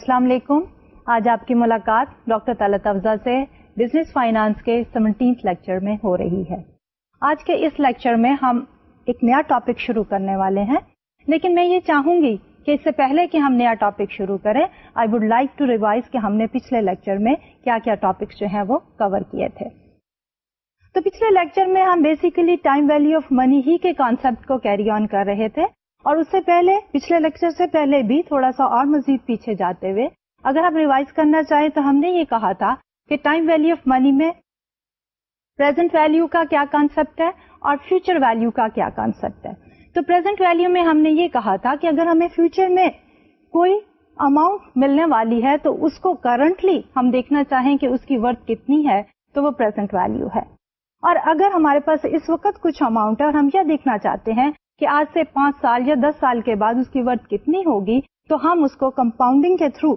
السلام علیکم آج آپ کی ملاقات ڈاکٹر طالت افزا سے بزنس فائنانس کے سیونٹینتھ لیکچر میں ہو رہی ہے آج کے اس لیکچر میں ہم ایک نیا ٹاپک شروع کرنے والے ہیں لیکن میں یہ چاہوں گی کہ اس سے پہلے کہ ہم نیا ٹاپک شروع کریں I would like to revise کہ ہم نے پچھلے لیکچر میں کیا کیا ٹاپکس جو ہیں وہ کور کیے تھے تو پچھلے لیکچر میں ہم basically time value of money ہی کے کانسیپٹ کو کیری آن کر رہے تھے اور اس سے پہلے پچھلے لیکچر سے پہلے بھی تھوڑا سا اور مزید پیچھے جاتے ہوئے اگر آپ ریوائز کرنا چاہیں تو ہم نے یہ کہا تھا کہ ٹائم ویلو آف منی میں پرزینٹ ویلو کا کیا کانسیپٹ ہے اور فیوچر ویلو کا کیا کانسیپٹ ہے تو پرزینٹ ویلو میں ہم نے یہ کہا تھا کہ اگر ہمیں فیوچر میں کوئی اماؤنٹ ملنے والی ہے تو اس کو کرنٹلی ہم دیکھنا چاہیں کہ اس کی ورتھ کتنی ہے تو وہ پرزینٹ ویلو ہے اور اگر ہمارے پاس اس وقت کچھ اماؤنٹ ہے اور ہم یہ دیکھنا چاہتے ہیں کہ آج سے پانچ سال یا دس سال کے بعد اس کی ورتھ کتنی ہوگی تو ہم اس کو کمپاؤنڈنگ کے تھرو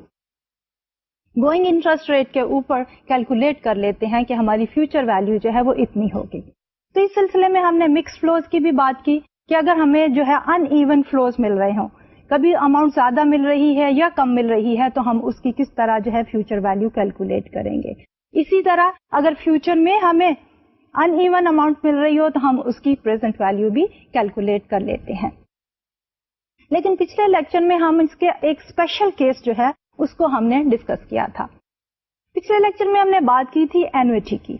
گوئنگ انٹرسٹ ریٹ کے اوپر کیلکولیٹ کر لیتے ہیں کہ ہماری فیوچر ویلو جو ہے وہ اتنی ہوگی تو اس سلسلے میں ہم نے مکس فلوز کی بھی بات کی کہ اگر ہمیں جو ہے ان ایون فلوز مل رہے ہوں کبھی اماؤنٹ زیادہ مل رہی ہے یا کم مل رہی ہے تو ہم اس کی کس طرح جو ہے فیوچر ویلو کیلکولیٹ کریں گے اسی طرح اگر فیوچر میں ہمیں ان ایون اماؤنٹ مل رہی ہو تو ہم اس کی پرزینٹ ویلو بھی کیلکولیٹ کر لیتے ہیں لیکن پچھلے لیکچر میں ہم اس کے ایک اسپیشل کیس جو ہے اس کو ہم نے ڈسکس کیا تھا پچھلے لیکچر میں ہم نے بات کی تھی اینویٹی کی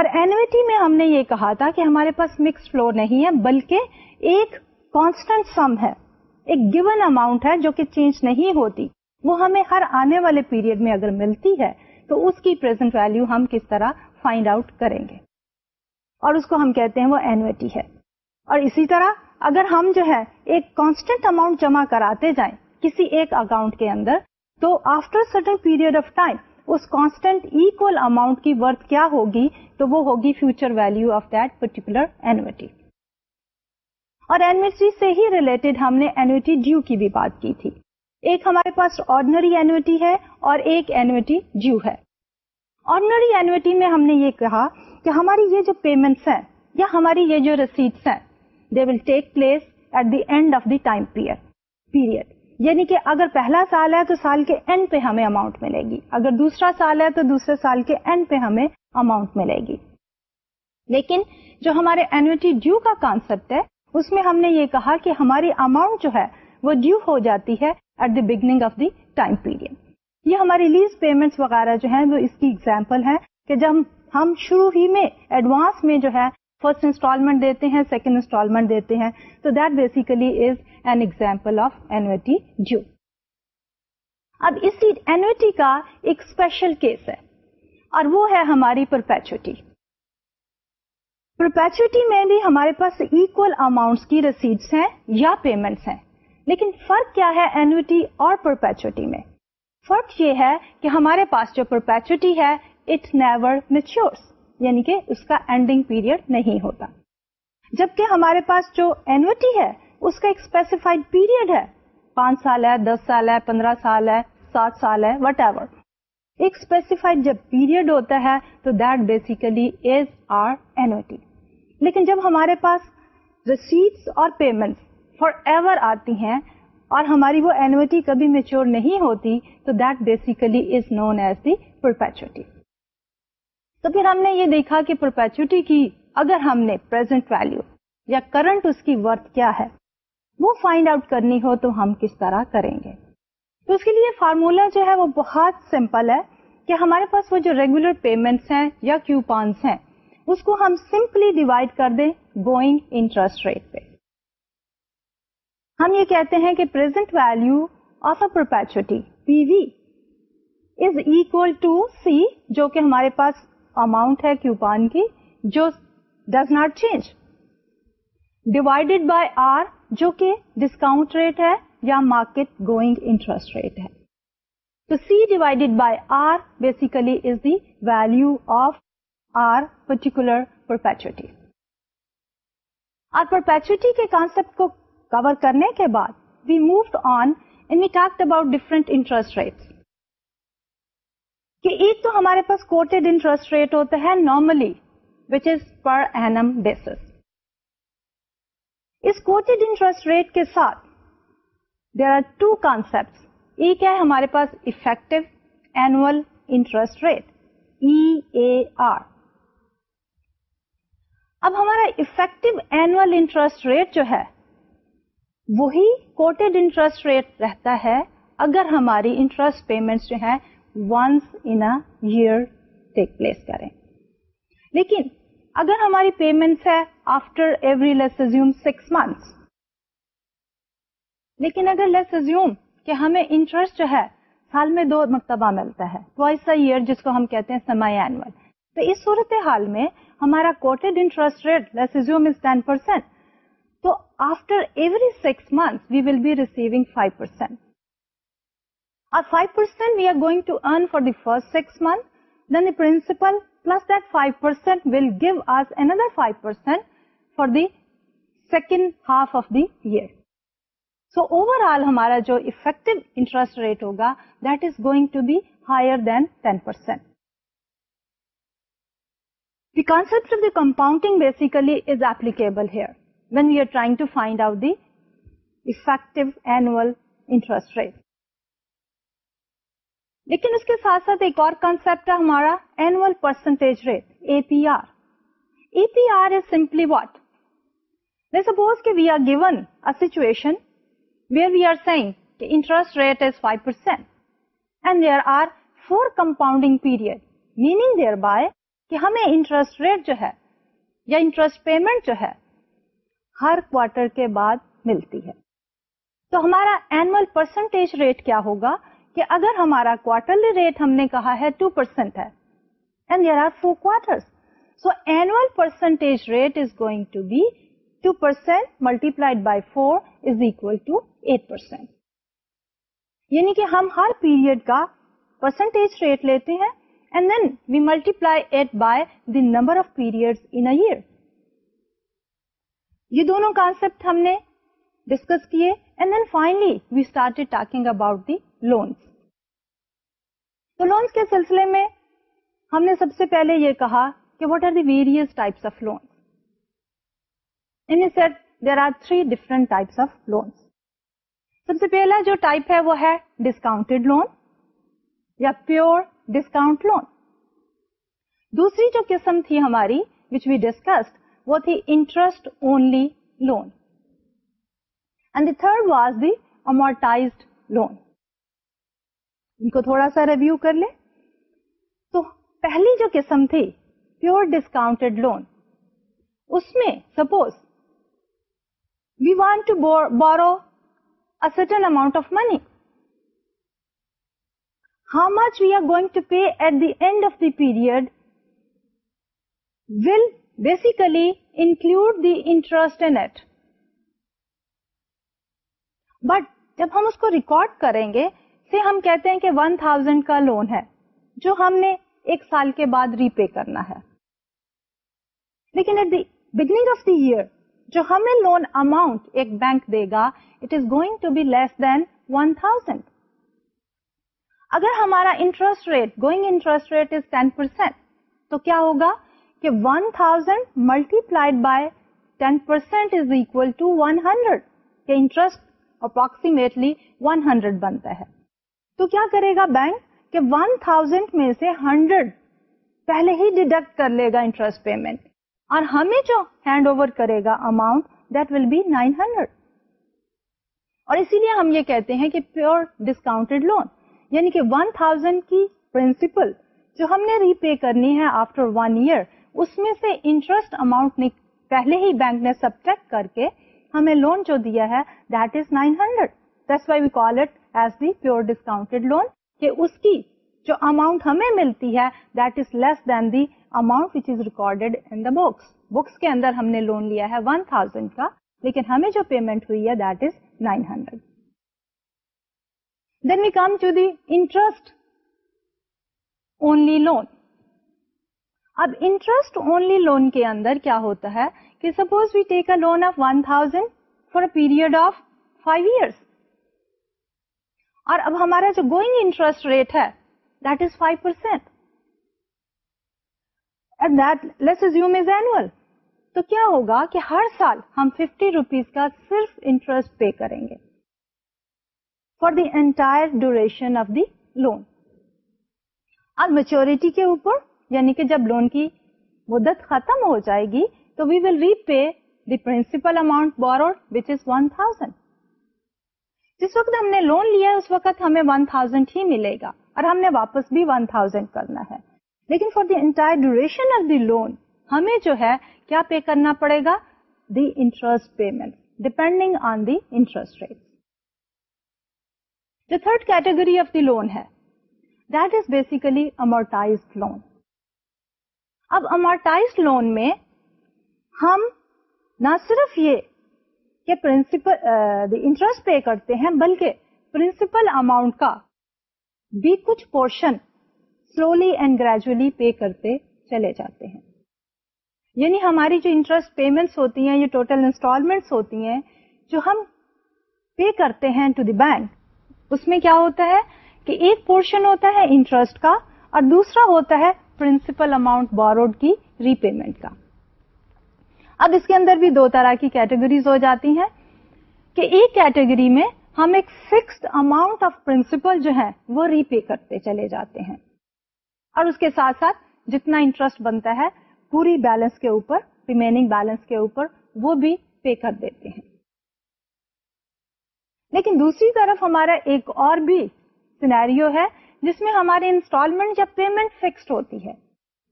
اور اینویٹی میں ہم نے یہ کہا تھا کہ ہمارے پاس مکس فلور نہیں ہے بلکہ ایک کانسٹنٹ سم ہے ایک گیون اماؤنٹ ہے جو کہ چینج نہیں ہوتی وہ ہمیں ہر آنے والے پیریڈ میں اگر ملتی ہے تو اس کی پرزینٹ ویلو ہم کس طرح فائنڈ آؤٹ کریں گے اور اس کو ہم کہتے ہیں وہ اینوٹی ہے اور اسی طرح اگر ہم جو ہے ایک کانسٹنٹ اماؤنٹ جمع کراتے جائیں کسی ایک اکاؤنٹ کے اندر تو after certain period of time us amount کی ورتھ کیا ہوگی تو وہ ہوگی future value of that particular annuity اور اینوٹی سے ہی ریلیٹڈ ہم نے اینوٹی ڈیو کی بھی بات کی تھی ایک ہمارے پاس آرڈنری اینوٹی ہے اور ایک اینوٹی ڈیو ہے آرڈنری اینوٹی میں ہم نے یہ کہا ہماری یہ جو پیمنٹس ہیں یا ہماری یہ جو رسیٹس ہیں یعنی اماؤنٹ ملے گی لیکن جو ہمارے اینوٹی ڈیو کا کانسیپٹ ہے اس میں ہم نے یہ کہا کہ ہماری اماؤنٹ جو ہے وہ ڈیو ہو جاتی ہے at the beginning of the time period یہ ہماری لیز پیمنٹس وغیرہ جو ہیں وہ اس کی ایگزامپل ہے کہ جب ہم شروع ہی میں ایڈوانس میں جو ہے فرسٹ انسٹالمنٹ دیتے ہیں سیکنڈ انسٹالمنٹ دیتے ہیں تو that basically is an example of annuity due اب اسی اینوٹی کا ایک اسپیشل کیس ہے اور وہ ہے ہماری پرپیچوٹی پرپیچوٹی میں بھی ہمارے پاس ایکول اماؤنٹ کی رسیڈس ہیں یا پیمنٹس ہیں لیکن فرق کیا ہے اینوٹی اور پرپیچوٹی میں فرق یہ ہے کہ ہمارے پاس جو پرپیچوٹی ہے اٹ نیور میچیور یعنی کہ اس کا اینڈنگ پیریڈ نہیں ہوتا جبکہ ہمارے پاس جو اینوٹی ہے اس کا ایک اسپیسیفائڈ پیریڈ ہے پانچ سال ہے دس سال ہے پندرہ سال ہے سات سال ہے وٹ ایور ایک اسپیسیفائڈ جب پیریڈ ہوتا ہے تو that basically is our annuity لیکن جب ہمارے پاس رسیٹس اور پیمنٹ فار ایور آتی ہیں اور ہماری وہ اینوٹی کبھی میچور نہیں ہوتی تو that basically is known as the perpetuity تو پھر ہم نے یہ دیکھا کہ پرپیچوٹی کی اگر ہم نے پرزینٹ ویلو یا کرنٹ اس کی ورتھ کیا ہے وہ فائنڈ آؤٹ کرنی ہو تو ہم کس طرح کریں گے تو اس کے لیے فارمولا جو ہے وہ بہت سمپل ہے کہ ہمارے پاس وہ جو ریگولر پیمنٹس ہیں یا کیو پانس ہیں اس کو ہم سمپلی ڈیوائڈ کر دیں گوئنگ انٹرسٹ ریٹ پہ ہم یہ کہتے ہیں کہ present value of a perpetuity P V is equal to C جو کہ ہمارے پاس اماؤنٹ ہے کیو کی جو does not change divided by R جو کہ ڈسکاؤنٹ ریٹ ہے یا مارکیٹ گوئنگ انٹرسٹ ریٹ ہے تو C divided by R basically is the value of our particular perpetuity our perpetuity کے کانسپٹ کو کور کرنے کے بعد we move on and we talk about different interest rates کہ ایک تو ہمارے پاس کوٹیڈ انٹرسٹ ریٹ ہوتا ہے normally which is per annum basis us quoted interest rate کے ساتھ دیر آر ٹو کانسپٹ ایک ہے ہمارے پاس effective annual interest rate E A R اب ہمارا افیکٹو اینوئل انٹرسٹ ریٹ جو ہے وہی کوٹیڈ انٹرسٹ ریٹ رہتا ہے اگر ہماری انٹرسٹ پیمنٹ جو ہیں once in year take place کریں لیکن اگر ہماری پیمنٹس ہے after every let's assume six months لیکن اگر لیس ازیوم کہ ہمیں انٹرسٹ جو ہے سال میں دو مرتبہ ملتا ہے ایئر جس کو ہم کہتے ہیں سمائی اینوئل تو اس صورت حال میں ہمارا quoted interest rate let's assume is ten percent تو after every six month we will be receiving five percent first six month then دیپل plus five we'll give us another five percent for the second half of the year all ہمارا jute is going to be higher than ten percent basically is applicable when we are trying to find out the L interest rate لیکن اس کے ساتھ ساتھ ایک اور concept ہے ہمارا annual percentage rate A P R A P R is simply what میں سپوز کہ we are given situation where we are saying interest rate is five percent and there are four compounding period meaning thereby کہ ہمیں interest rate جو ہے یا interest payment جو ہے ہر quarter کے بعد ملتی ہے تو ہمارا اینوئل پرسنٹیج ریٹ کیا ہوگا اگر ہمارا کوارٹرلی ریٹ ہم نے کہا ہے ٹو پرسینٹ ہے پرسنٹیج یعنی ریٹ لیتے ہیں multiply number of period concept ہم نے ڈسکس کیے and then finally we start talking about the loans تو لونس کے سلسلے میں ہم نے سب سے پہلے یہ کہا کہ واٹ آر دی ویریس سب سے پہلا جو ٹائپ ہے وہ ہے ڈسکاؤنٹڈ لون یا پیور ڈسکاؤنٹ لون دوسری جو قسم تھی ہماری وچ وی ڈسکسڈ وہ تھی interest only loan and the third was the ان کو تھوڑا سا ریویو کر لیں تو پہلی جو قسم تھی پیور ڈسکاؤنٹ لون اس میں suppose we want to borrow certain amount of money how much we are going to pay at the end of the period will basically include the interest at but جب ہم اس کو record کریں گے سے ہم کہتے ہیں کہ ون تھاؤزینڈ کا لون ہے جو ہم نے ایک سال کے بعد ری پے کرنا ہے لیکن at the beginning of the year جو ہمیں لون اماؤنٹ ایک بینک دے گا it is going to be less than one thousand اگر ہمارا interest rate going interest rate is ten percent تو کیا ہوگا کہ one thousand multiplied by ten percent is equal to one hundred کے interest approximately one hundred بنتا ہے تو کیا کرے گا بینک کہ ون تھاؤزینڈ میں سے ہنڈریڈ پہلے ہی ڈیڈکٹ کر لے گا انٹرسٹ پیمنٹ اور ہمیں جو ہینڈ اوور کرے گا amount that will be nine hundred اور اسی لیے ہم یہ کہتے ہیں کہ پیور ڈسکاؤنٹ لون یعنی کہ ون تھاؤزینڈ کی پرنسپل جو ہم نے ری پے کرنی ہے آفٹر ون ایئر اس میں سے انٹرسٹ اماؤنٹ پہلے ہی بینک نے سبٹیکٹ کر کے ہمیں لون جو دیا ہے that is nine hundred pure discount loan کہ اس کی جو اماؤنٹ ہمیں ملتی ہے لیکن ہمیں جو پیمنٹ ہوئی ہے لون اب انٹرسٹ اونلی لون کے اندر کیا ہوتا ہے کہ suppose we take a loan of one thousand for a period of five years اور اب ہمارا جو گوئنگ انٹرسٹ ریٹ ہے دیٹ از فائیو پرسینٹ تو کیا ہوگا کہ ہر سال ہم ففٹی روپیز کا صرف انٹرسٹ پے کریں گے for the entire duration of the loan اور میچوریٹی کے اوپر یعنی کہ جب لون کی مدت ختم ہو جائے گی تو we will repay the principal amount borrowed which is one thousand جس وقت ہم نے لون لیا اس وقت ہمیں 1000 ہی ملے گا اور ہم نے واپس بھی 1000 کرنا ہے لیکن for the entire duration of the loan ہمیں جو ہے کیا پے کرنا پڑے گا the interest payment depending on the interest rate جو third category of the loan ہے that is basically amortize loan اب امورٹائز لون میں ہم نہ صرف یہ کہ پرنسپل انٹرسٹ پے کرتے ہیں بلکہ پرنسپل اماؤنٹ کا بھی کچھ portion slowly and gradually pay کرتے چلے جاتے ہیں یعنی ہماری جو انٹرسٹ پیمنٹس ہوتی ہیں یا ٹوٹل انسٹالمنٹس ہوتی ہیں جو ہم پے کرتے ہیں ٹو دی بینک اس میں کیا ہوتا ہے کہ ایک پورشن ہوتا ہے انٹرسٹ کا اور دوسرا ہوتا ہے پرنسپل اماؤنٹ بوروڈ کی ری پیمنٹ کا اب اس کے اندر بھی دو طرح کی کیٹیگریز ہو جاتی ہیں کہ ایک کیٹیگری میں ہم ایک فکسڈ اماؤنٹ آف پرنسپل جو ہے وہ ری پے کرتے چلے جاتے ہیں اور اس کے ساتھ ساتھ جتنا انٹرسٹ بنتا ہے پوری بیلنس کے اوپر ریمیننگ بیلنس کے اوپر وہ بھی پے کر دیتے ہیں لیکن دوسری طرف ہمارا ایک اور بھی سینیریو ہے جس میں ہمارے انسٹالمنٹ یا پیمنٹ فکسڈ ہوتی ہے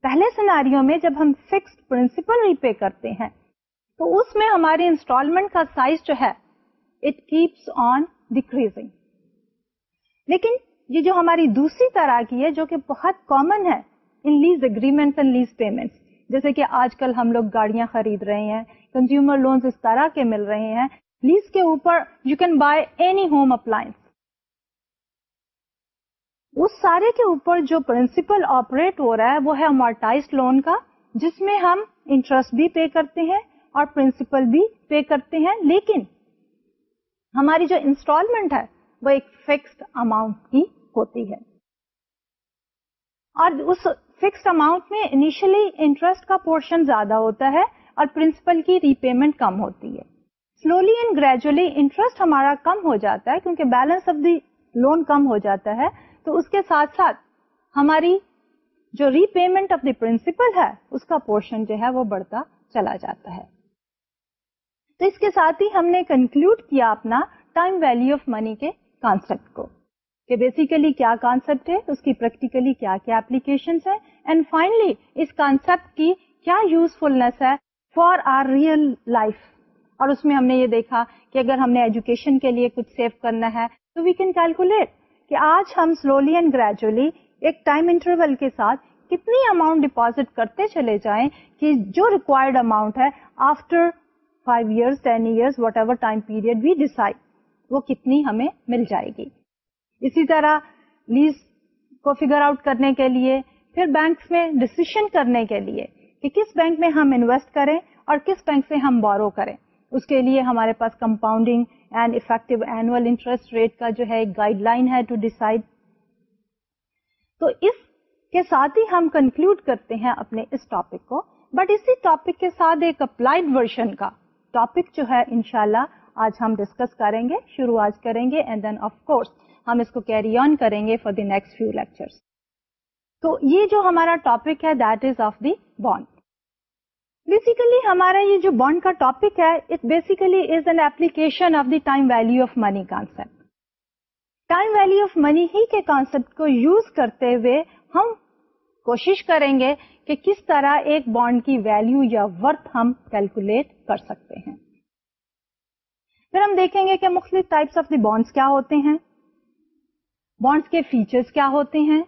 پہلے سیناروں میں جب ہم فکس پرنسپل ری پے کرتے ہیں تو اس میں ہماری انسٹالمنٹ کا سائز جو ہے اٹ کیپس آن ڈیکریزنگ لیکن یہ جو ہماری دوسری طرح کی ہے جو کہ بہت کامن ہے in lease agreement and lease payment جیسے کہ آج کل ہم لوگ گاڑیاں خرید رہے ہیں کنزیومر لونس اس طرح کے مل رہے ہیں لیز کے اوپر you can buy any home appliance اس سارے کے اوپر جو پرنسپل آپریٹ ہو رہا ہے وہ ہے امارٹائز لون کا جس میں ہم انٹرسٹ بھی پے کرتے ہیں اور پرنسپل بھی پے کرتے ہیں لیکن ہماری جو انسٹالمنٹ ہے وہ ایک فکس اماؤنٹ کی ہوتی ہے اور اس فکس اماؤنٹ میں انیشلی انٹرسٹ کا پورشن زیادہ ہوتا ہے اور پرنسپل کی ری پیمنٹ کم ہوتی ہے سلولی اینڈ گریجولی انٹرسٹ ہمارا کم ہو جاتا ہے کیونکہ بیلنس آف دی لون کم ہو جاتا ہے تو اس کے ساتھ ساتھ ہماری جو repayment of the principal ہے اس کا پورشن جو ہے وہ بڑھتا چلا جاتا ہے تو اس کے ساتھ ہی ہم نے کنکلوڈ کیا اپنا ٹائم ویلو آف منی کے کانسپٹ کو کہ بیسیکلی کیا کانسپٹ ہے اس کی پریکٹیکلی کیا کیا اپلیکیشن ہے اینڈ فائنلی اس کانسپٹ کی کیا یوزفلنس ہے فار آر ریئل لائف اور اس میں ہم نے یہ دیکھا کہ اگر ہم نے ایجوکیشن کے لیے کچھ سیو کرنا ہے تو وی کین کیلکولیٹ کہ آج ہم سلولی اینڈ گریجولی ایک ٹائم انٹرول کے ساتھ کتنی اماؤنٹ ڈپازٹ کرتے چلے جائیں کہ جو ریکوائرڈ اماؤنٹ ہے after five year years whatever time period we decide وہ کتنی ہمیں مل جائے گی اسی طرح لیز کو فگر آؤٹ کرنے کے لیے پھر بینکس میں ڈسیشن کرنے کے لیے کہ کس بینک میں ہم انویسٹ کریں اور کس بینک سے ہم بورو کریں اس کے لیے ہمارے پاس compounding and effective annual interest rate کا جو ہے گائڈ لائن ہے ٹو ڈیسائڈ تو اس کے ساتھ ہی ہم کنکلوڈ کرتے ہیں اپنے اس ٹاپک کو بٹ اسی ٹاپک کے ساتھ ایک اپلائڈ ورژن کا ٹاپک جو ہے انشاءاللہ آج ہم ڈسکس کریں گے شروع آج کریں گے اینڈ دین آف کورس ہم اس کو کیری آن کریں گے for the next few lectures تو یہ جو ہمارا ٹاپک ہے that is of the bond basically ہمارا یہ جو بانڈ کا ٹاپک ہے it basically is an application of of of the time time money money ہی کے کو یوز کرتے ہوئے ہم کوشش کریں گے کہ کس طرح ایک بانڈ کی ویلو یا ورتھ ہم کیلکولیٹ کر سکتے ہیں پھر ہم دیکھیں گے کہ مختلف ٹائپس آف دی بانڈس کیا ہوتے ہیں بانڈس کے فیچرس کیا ہوتے ہیں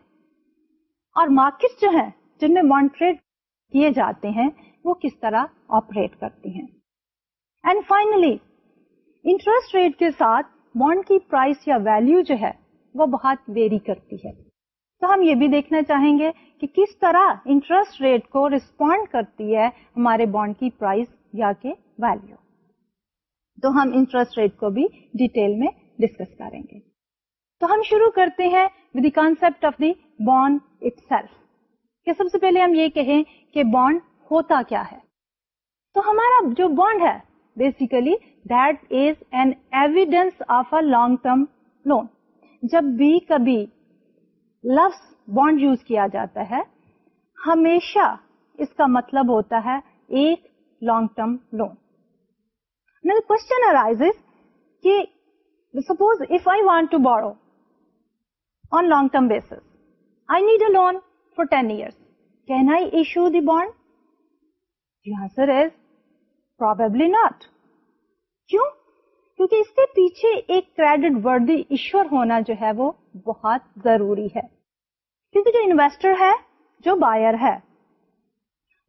اور مارکیٹس جو ہیں جن میں بانڈ ٹریڈ کیے جاتے ہیں وہ کس طرح آپریٹ کرتی ہیں اینڈ فائنلی انٹرسٹ ریٹ کے ساتھ بانڈ کی پرائس یا ویلو جو ہے وہ بہت ویری کرتی ہے تو ہم یہ بھی دیکھنا چاہیں گے کہ کس طرح انٹرسٹ ریٹ کو ریسپونڈ کرتی ہے ہمارے بانڈ کی پرائز یا کہ ویلو تو ہم انٹرسٹ ریٹ کو بھی ڈیٹیل میں ڈسکس کریں گے تو ہم شروع کرتے ہیں with the concept of the bond itself کیا سب سے پہلے ہم یہ کہیں کہ بانڈ ہوتا کیا ہے تو ہمارا جو بانڈ ہے basically that is an evidence of a long term loan جب بھی کبھی لفظ بانڈ یوز کیا جاتا ہے ہمیشہ اس کا مطلب ہوتا ہے ایک لانگ ٹرم لون کوشچن کہ suppose if I want to borrow on long term basis I need a loan for ten years can I issue the bond The answer is probably not. کیوں? کیونکہ اس کے پیچھے ایک credit وردی ایشور ہونا جو ہے وہ بہت ضروری ہے کیونکہ جو انویسٹر ہے جو بائر ہے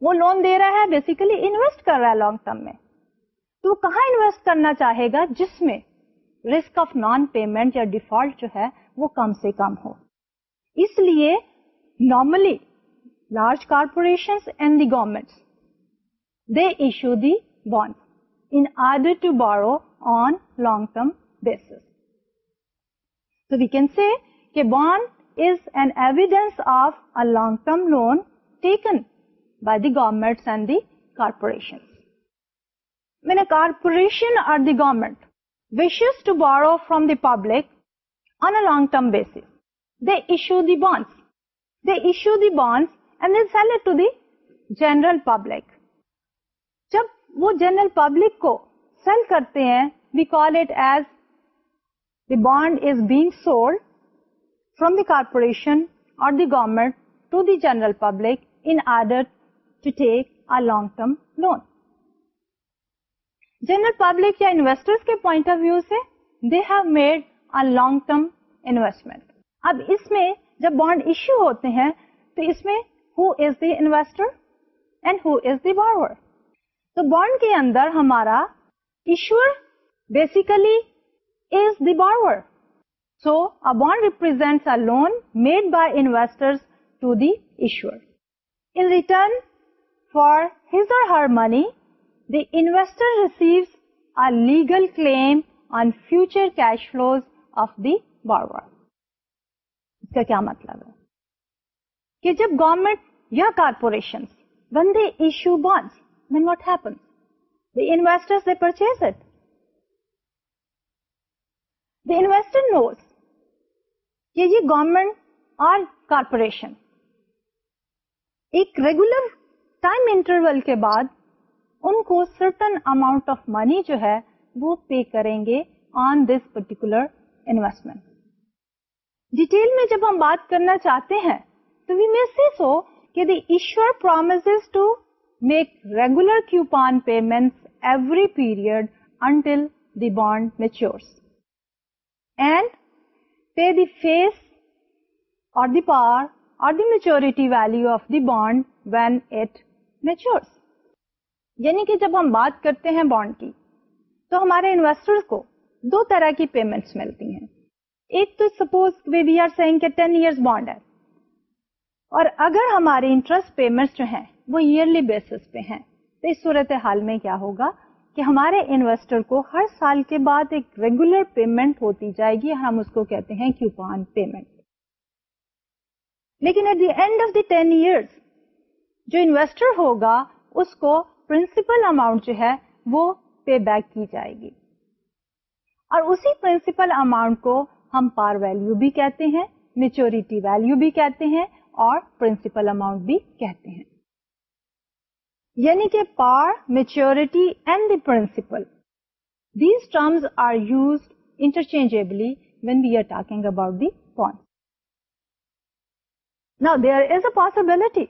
وہ لون دے رہا ہے بیسیکلی انویسٹ کر رہا ہے لانگ ٹرم میں تو وہ کہاں انویسٹ کرنا چاہے گا جس میں رسک آف نان پیمنٹ یا ڈیفالٹ جو ہے وہ کم سے کم ہو اس لیے normally large corporation and the governments bond to borrow long term base and evidence loan taken by the government the corporation corporation or the government to borrow from the public on long term base they issue the bonds the bonds general public وہ general public کو sell کرتے ہیں we call it as the bond is being sold from the corporation اور the government to the general public in order to take long term loan general public یا investor کے point of view سے they have made a long term investment اب اس میں جب bond issue ہوتے ہیں تو اس میں who is the investor and who is the borrower تو بانڈ کے اندر ہمارا issuer basically is the borrower so a bond represent a loan made by investor to the issuer in return for his or her money the investor receives a legal claim on future cash flows of the borrower اس کا کیا مطلب ہے کہ جب government یا corporation بندے issue bonds واٹنسٹرز دا نوز گورمنٹ اور کارپوریشن ایک ریگولر کے بعد ان کو سرٹن اماؤنٹ آف منی جو ہے وہ پے کریں گے on this particular investment detail میں جب ہم بات کرنا چاہتے ہیں تو make regular coupon payment every period until the bond mature and pay the par or maturity value of the bond when it mature یعنی کہ جب ہم بات کرتے ہیں بانڈ کی تو ہمارے انویسٹر دو طرح کی پیمنٹس ملتی ہیں ایک تو سپوز وی آر سیگ کہ ٹین ایئرس بانڈ ہے اور اگر ہماری انٹرسٹ پیمنٹس جو ہیں وہ ایئرلی بیسس پہ ہیں تو اس صورتحال میں کیا ہوگا کہ ہمارے انویسٹر کو ہر سال کے بعد ایک ریگولر پیمنٹ ہوتی جائے گی ہم اس کو کہتے ہیں کیوپان پیمنٹ لیکن at the end of the ten years جو انویسٹر ہوگا اس کو پرنسپل اماؤنٹ جو ہے وہ پے بیک کی جائے گی اور اسی پرنسپل اماؤنٹ کو ہم پار ویلیو بھی کہتے ہیں میچوریٹی ویلیو بھی کہتے ہیں اور پرنسپل اماؤنٹ بھی کہتے ہیں یعنی کہ par maturity and the principal these terms are use interchangeably when we are talking about the point نا دیر از اے پاسبلٹی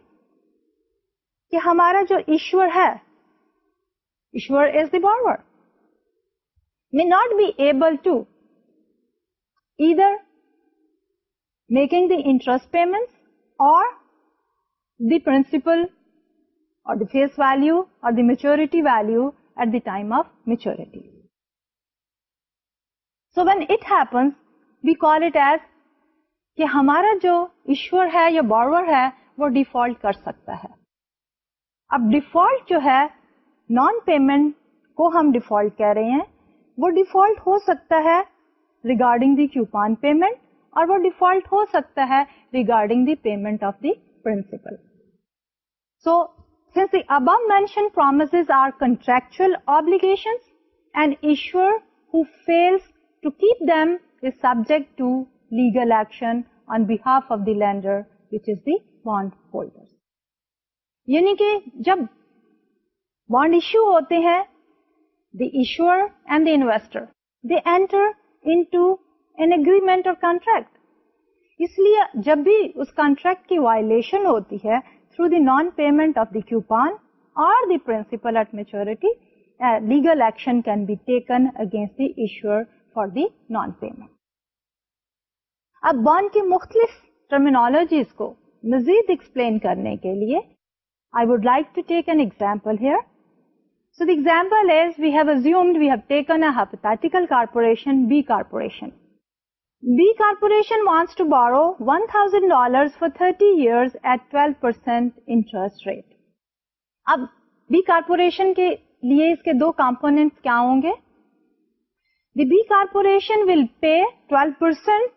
کہ ہمارا جو ایشور ہے Ishwar is the borrower may not be able to either making the interest payment or the principal or the face value or the maturity value at the time of maturity. So when it happens, we call it as کہ ہمارا جو بارور ہے وہ default کر سکتا ہے اب default جو ہے نان پیمنٹ کو ہم ڈیفالٹ کہہ رہے ہیں وہ ڈیفالٹ ہو سکتا ہے ریگارڈنگ دی کیوپان پیمنٹ اور وہ ڈیفالٹ ہو سکتا ہے regarding the payment of the principal so Since the above mentioned promises are contractual obligations, an issuer who fails to keep them is subject to legal action on behalf of the lender, which is the bond holder. یعنی کہ جب bond issue ہوتے ہیں the issuer and the investor they enter into an an agreement اور contract اس لیے جب بھی اس کانٹریکٹ کی وائلشن ہوتی ہے through the non-payment of the coupon or the principal at maturity, a legal action can be taken against the issuer for the non-payment. اب بانڈ کی مختلف ٹرمینالوجیز کو مزید ایکسپلین کرنے کے لیے I would like to take an example here so the example is we have assumed we have taken a hypothetical corporation B corporation B corporation wants to borrow one thousand dollar for thirty year at twelve percent interest rate اب B corporation کے لیے اس کے دو component کیا ہوں گے the B corporation will pay twelve percent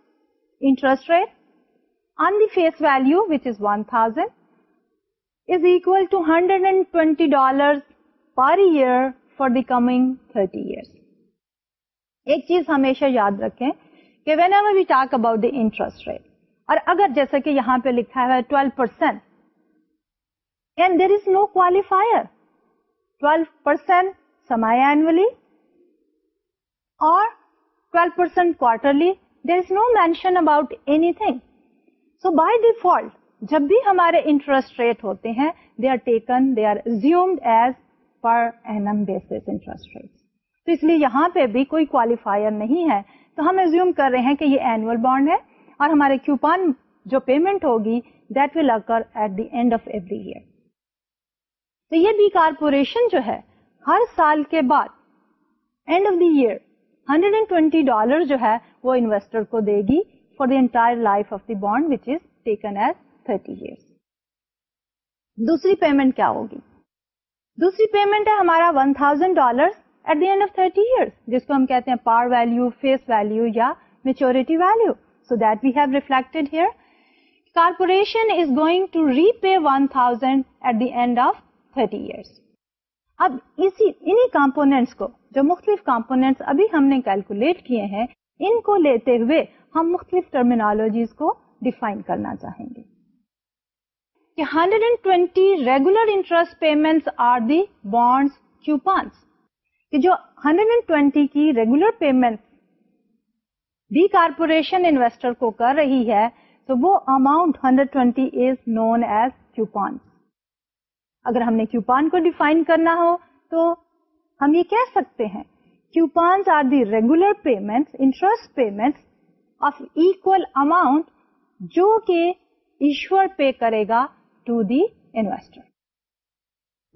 interest rate on the face value which is one thousand is equal to hundred and twenty dollars per year for the coming thirty years ایک چیز ہمیشہ یاد رکھیں کہ whenever we talk about the interest rate اور اگر جیسا کہ یہاں پہ لکھا ہے twelve percent and there is no qualifier twelve percent semiannually or twelve percent quarterly there is no mention about anything so by default جب بھی ہمارے انٹرسٹ ریٹ ہوتے ہیں they are taken they are assumed as per annum interest rate تو اس لیے یہاں پہ بھی کوئی کوالیفائر نہیں ہے تو ہم ایزیوم کر رہے ہیں کہ یہ اینوئل بانڈ ہے اور ہمارے کیوپان جو پیمنٹ ہوگی that will occur at the end of every year تو یہ بھی کارپوریشن جو ہے ہر سال کے بعد end of the year 120 and dollar جو ہے وہ انویسٹر کو دے گی for the entire life of the bond which is taken as 30 thirty دوسری پیمنٹ کیا ہوگی دوسری پیمنٹ ہے ہمارا 1000 thousand at the end of thirty year جس کو ہم کہتے ہیں پار ویلو فیس ویلو یا maturity value so that we have reflected here corporation is going to repay one thousand at the end of thirty years اب اسی انہی components کو جو مختلف کمپونیٹس ابھی ہم نے کیلکولیٹ کیے ہیں ان کو لیتے ہوئے ہم مختلف ٹرمینالوجیز کو ڈیفائن کرنا چاہیں گے hundred and twenty regular interest payments are the bonds coupons کہ جو 120 کی ریگولر پیمنٹ کارپوریشن انویسٹر کو کر رہی ہے تو وہ اماؤنٹ ہنڈریڈ ٹوینٹی اگر ہم نے کیوپان کو ڈیفائن کرنا ہو تو ہم یہ کہہ سکتے ہیں coupons are the regular payment interest payment of amount جو کہ ایشور پے کرے گا to the investor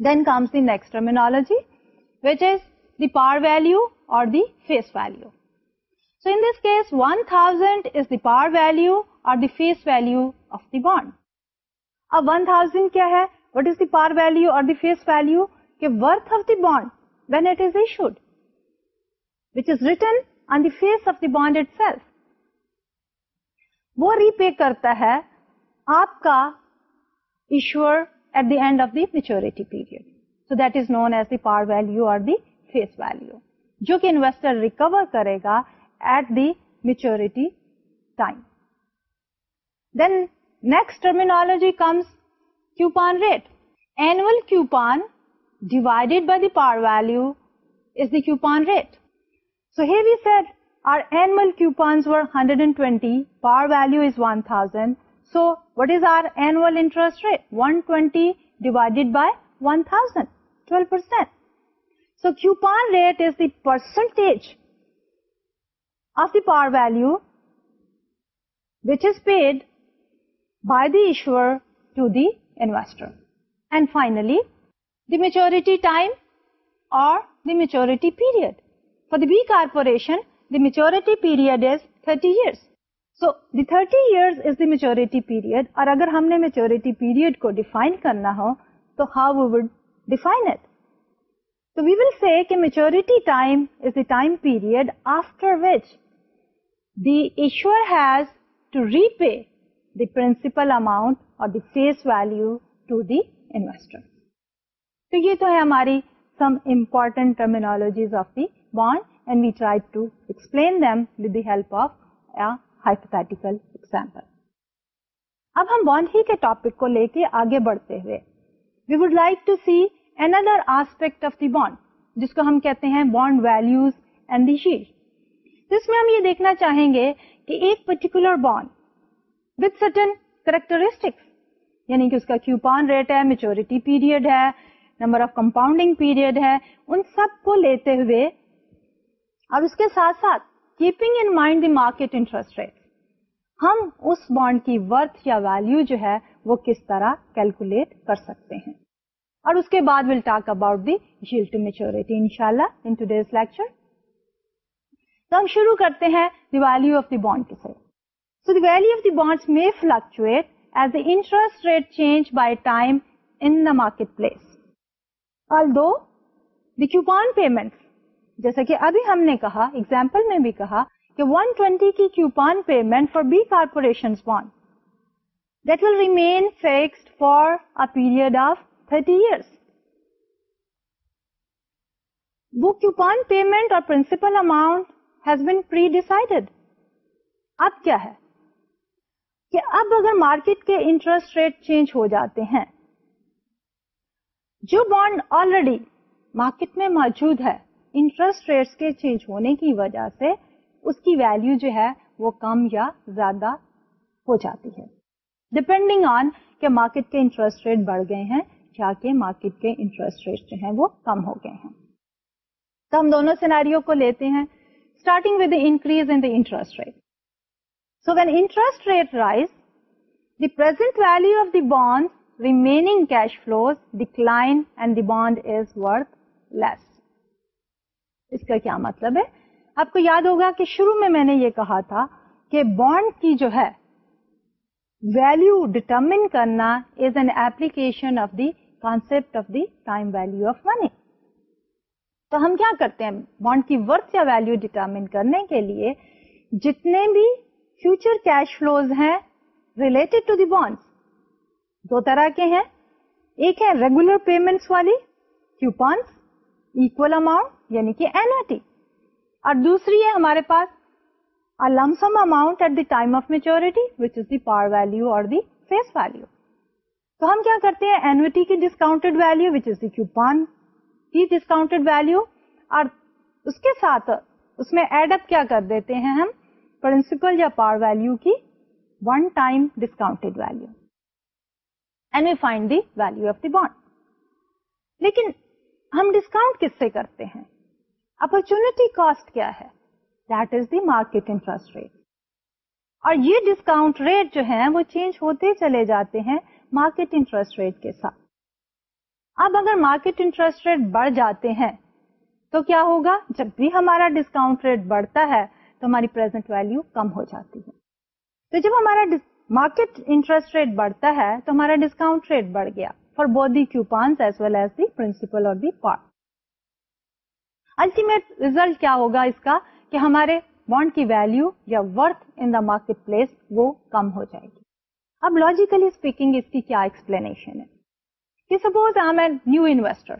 then comes the next terminology which is par value or the face value so in this case one thousand is the par value or face value of the bond اب one thousand کیا ہے bond وینڈ which is written on the face of the bond itself وہ repay کرتا ہے آپ کا issuer at the end of the maturity period so that is known as the par value اور the face value جو کہ investor recover کرے گا at the maturity time then next terminology comes coupon rate so had hundred and twenty par value is one thousand so what is our interest rate one twenty divided by one thousand percent rate is the percentage of the par value which is paid by the issuer to the investor and finally the maturity time or the maturity period for the B corporation the maturity period is thirty years so the thirty year is the maturity period اور اگر ہم نے maturity period کو define کرنا ہو تو how would define it we will see کے maturity time is a time period after which the issuer پر ہماری some important terminologies of the bond and we try to explain them with the help of hypothetical example اب ہم bond ہی کے topic کو لے کے آگے بڑھتے ہوئے we would like to see another aspect of the bond جس کو ہم کہتے ہیں bond values and the yield اس میں ہم یہ دیکھنا چاہیں گے کہ ایک پرٹیکولر بانڈ certain کریکٹرسٹکس یعنی کہ اس کا کیوپان ریٹ ہے میچوریٹی پیریڈ ہے نمبر آف کمپاؤنڈنگ پیریڈ ہے ان سب کو لیتے ہوئے اور اس کے ساتھ keeping in mind the market interest rate ہم اس بانڈ کی ورتھ یا ویلو جو ہے وہ کس طرح کیلکولیٹ کر سکتے ہیں اور اس کے بعد ول ٹاک اباؤٹ دی جیل ٹو میچوریٹی ان شاء اللہ ان لیکچر تو ہم شروع کرتے ہیں the the value of bond کے so the value of the bond may fluctuate as the interest rate change by time in the market place although the coupon payment جیسا کہ ابھی ہم نے کہا ایگزامپل میں بھی کہا کہ 120 twenty coupon payment for B corporation bond that will remain for a period of payment اور پرنسپل اماؤنٹ اب کیا ہے کہ اب اگر مارکیٹ کے انٹرسٹ ریٹ چینج ہو جاتے ہیں جو بانڈ آلریڈی مارکیٹ میں موجود ہے انٹرسٹ ریٹس کے چینج ہونے کی وجہ سے اس کی ویلو جو ہے وہ کم یا زیادہ ہو جاتی ہے ڈپینڈنگ آن کہ مارکیٹ کے انٹرسٹ ریٹ بڑھ گئے ہیں مارکیٹ کے انٹرسٹ ریٹ جو ہیں وہ کم ہو گئے ہیں تو ہم دونوں سیناریو کو لیتے ہیں starting with increase in interest rate so when interest rate rise the present value of the bond remaining cash flows decline and the bond is worth less اس کا کیا مطلب ہے آپ کو یاد ہوگا کہ شروع میں میں نے یہ کہا تھا کہ بانڈ کی جو ہے ویلو ڈٹرمن کرنا is an application of the concept of of the time value money تو ہم کیا کرتے ہیں بانڈ کی ورتھ یا ویلو ڈیٹرمین کرنے کے لیے جتنے بھی فیوچر کیش فلوز ہیں ریلیٹڈ ٹو دی دو طرح کے ہیں ایک ہے ریگولر پیمنٹس والی کیوپانس اکول اماؤنٹ یعنی کہ این آرٹی اور دوسری ہے ہمارے پاس lump sum amount at the time of maturity which is the par value اور دی فیس ویلو تو ہم کیا کرتے ہیں اینوٹی کی ڈسکاؤنٹ ویلوز کی ڈسکاؤنٹ ویلو اور اس کے ساتھ اس میں ایڈ اپ کیا کر دیتے ہیں ہم پرنسپل یا ویلو کی one time value value and we find the of the bond لیکن ہم ڈسکاؤنٹ کس سے کرتے ہیں اپرچونٹی کاسٹ کیا ہے that is the market interest rate اور یہ ڈسکاؤنٹ ریٹ جو ہے وہ چینج ہوتے چلے جاتے ہیں مارکیٹ انٹرسٹ ریٹ کے ساتھ اب اگر مارکیٹ انٹرسٹ ریٹ بڑھ جاتے ہیں تو کیا ہوگا جب بھی ہمارا ڈسکاؤنٹ ریٹ بڑھتا ہے تو ہماری پرزینٹ ویلو کم ہو جاتی ہے تو جب ہمارا مارکیٹ انٹرسٹ ریٹ بڑھتا ہے تو ہمارا ڈسکاؤنٹ ریٹ بڑھ گیا فار بوتھ دی پرنسپل اور دی پارٹ الٹیمیٹ ریزلٹ کیا ہوگا اس کا کہ ہمارے بانڈ کی ویلو یا worth in the market place وہ کم ہو جائے گی اب لاجیکلی اسپیکنگ اس کی کیا ایکسپلینیشن ہے کہ سپوز آئی نیو انویسٹر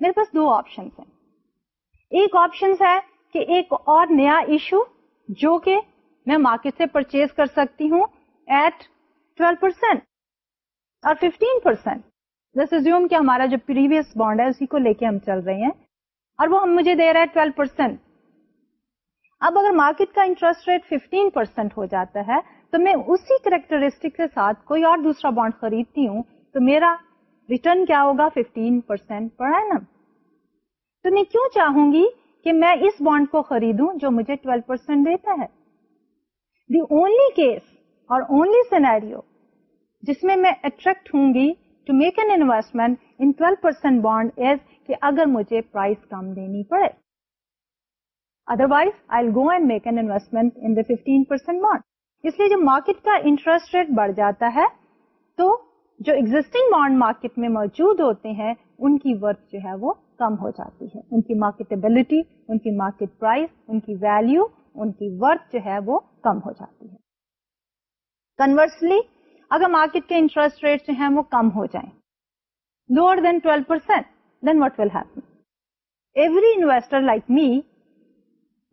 میرے پاس دو آپشن ایک آپشن ایک اور نیا ایشو جو کہ میں مارکیٹ سے پرچیز کر سکتی ہوں ایٹ ٹویلو پرسینٹ اور ففٹین پرسینٹ کہ ہمارا جو پریویس بانڈ ہے اسی کو لے کے ہم چل رہے ہیں اور وہ ہم مجھے دے رہے ہیں ٹویلو پرسینٹ اب اگر مارکیٹ کا انٹرسٹ ریٹ 15 پرسینٹ ہو جاتا ہے تو میں اسی کریکٹرسٹک کے ساتھ کوئی اور دوسرا بانڈ خریدتی ہوں تو تو میرا ریٹرن کیا ہوگا 15 پرسینٹ میں کیوں چاہوں گی کہ میں اس بانڈ کو خریدوں جو مجھے 12 پرسینٹ دیتا ہے دی اونلی کیس اور اونلی سینیرو جس میں میں اٹریکٹ ہوں گی to make an investment in 12 percent bond as کہ اگر مجھے پرائز کم دینی پڑے otherwise I go and make an investment in the fifteen percent bond اس لیے جب مارکیٹ کا انٹرسٹ ریٹ بڑھ جاتا ہے تو جو ایگزٹنگ بانڈ مارکیٹ میں موجود ہوتے ہیں ان کی ورتھ جو ہے وہ کم ہو جاتی ہے ان ان ان ان کی کی کی کی مارکیٹ پرائز ورتھ جو ہے وہ کم ہو جاتی ہے کنورسلی اگر مارکیٹ کے انٹرسٹ ریٹ جو ہیں وہ کم ہو جائیں lower than twelve percent then what will happen every investor like me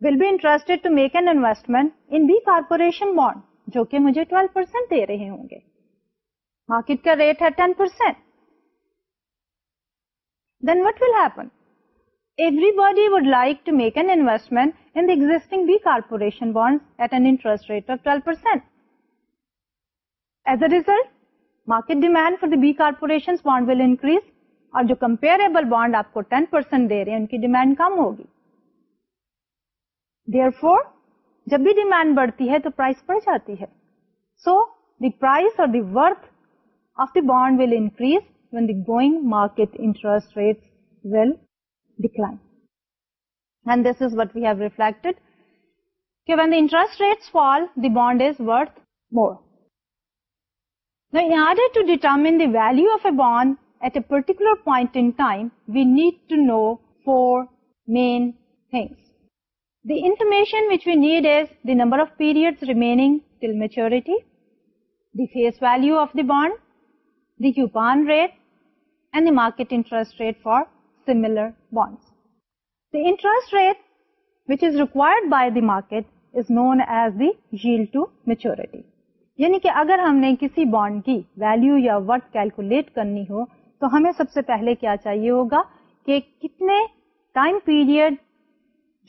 will be interest in B corporation bond جو کہ مجھے ہوں گے مارکیٹ کا ریٹ ہے result market demand for the B corporation bond will increase اور جو compare bond آپ کو ٹین پرسینٹ دے رہے ہیں ان کی ڈیمانڈ کم ہوگی دیئر فور جب بھی ڈیمانڈ بڑھتی ہے تو پرائز بڑھ جاتی ہے سو دی پرائز اور the value of a bond at a particular point we need to know four main things market is as as yield to maturity یعنی کہ اگر ہم نے کسی بانڈ کی ویلو یا ورتھ کیلکولیٹ کرنی ہو تو ہمیں سب سے پہلے کیا چاہیے ہوگا کہ کتنے time period